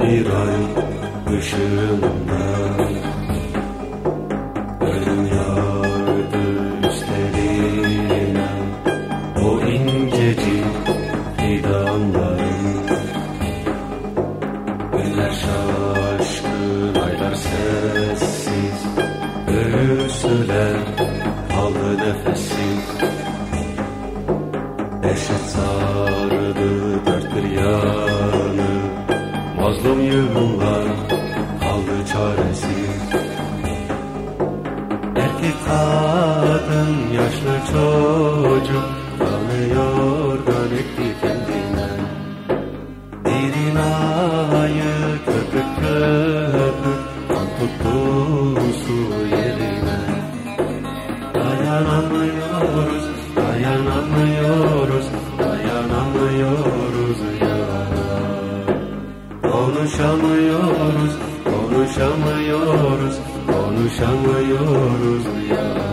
bir ay ışığında. Ölüm yağdı üstlerine O incecik fidanların Güller şaşkın aylar nefessiz Mazlum yığınlar kaldı çaresiz Erkek kadın yaşlı çocuk Kanıyor kan etti kendine. Derin ayı köpük köpük Kan tuttu su yerine. Dayanamıyoruz, Konuşamıyoruz, konuşamıyoruz, konuşamıyoruz yara.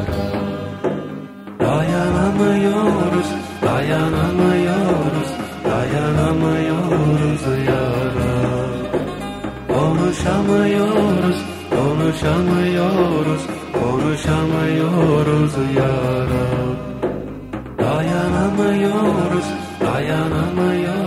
Dayanamıyoruz, dayanamıyoruz, dayanamıyoruz yara. Konuşamıyoruz, konuşamıyoruz, konuşamıyoruz yara. Dayanamıyoruz, dayanamıyoruz,